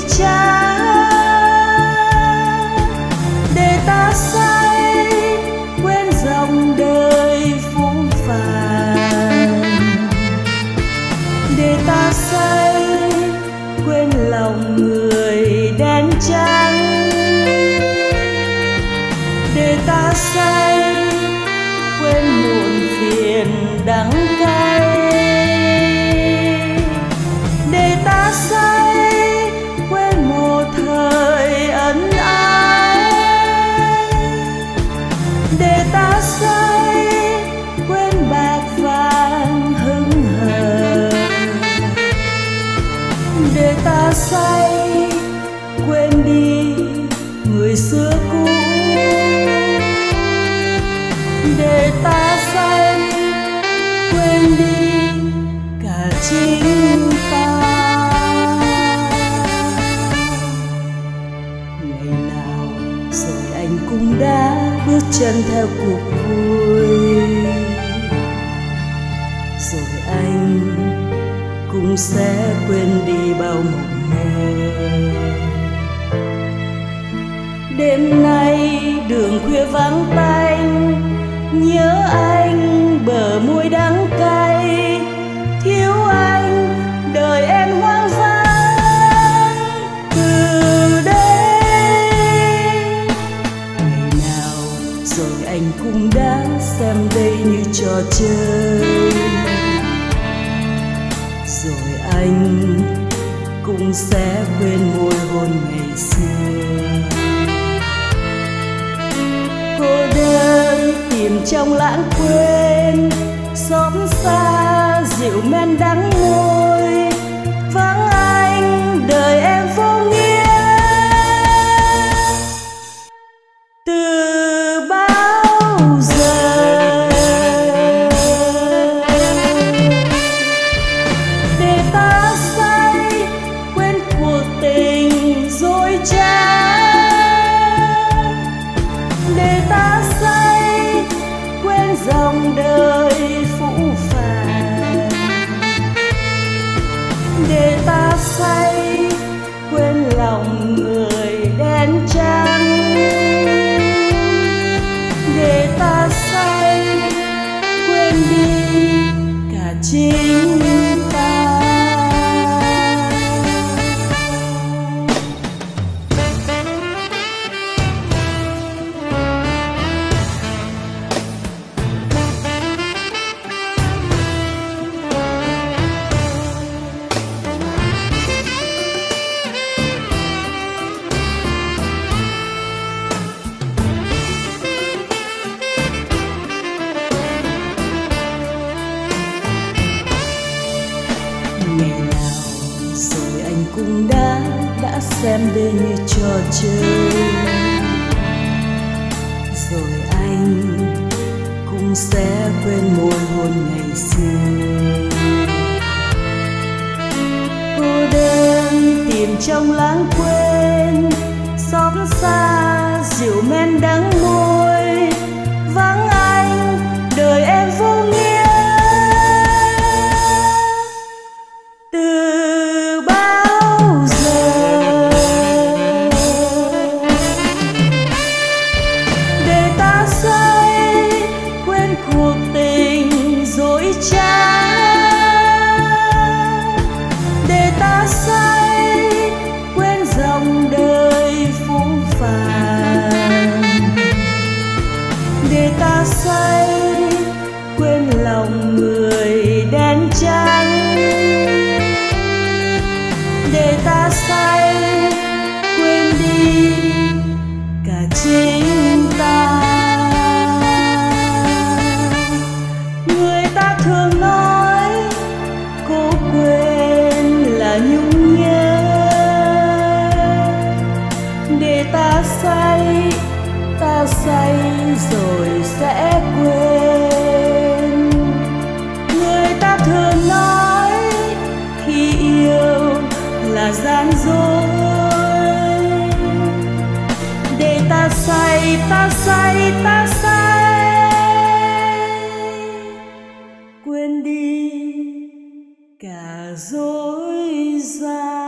cha để ta say quên dòng đời phũ phàng. Để ta say quên lòng người đen trắng. Để ta say quên muộn phiền đắng cay. Để ta say để ta say. Quên đi cả chính ta. Ngày nào rồi anh cũng đã bước chân theo cuộc vui. Rồi anh cũng sẽ quên đi bao mộng mơ. Đêm nay anh cũng sẽ quên môi hôn ngày xưa. Cô đơn tìm trong lãng quên, xóm xa dịu men đắng môi để ta say, quên dòng đời phũ phàng. Để ta say, quên lòng người đen trắng. Để ta say, quên đi cả chính rồi đã đã xem đây như trò chơi. Rồi anh cũng sẽ quên môi hôn ngày xưa. Cô đơn tìm trong lãng quên, xót xa dịu men đắng cuộc tình dối trá. Để ta say quên dòng đời phũ phàng. Để ta say ta say rồi sẽ quên. Người ta thường nói khi yêu là gian dối. Để ta say ta say ta say. Quên đi cả dối gian.